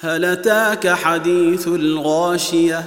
هل أتاك حديث الغاشية؟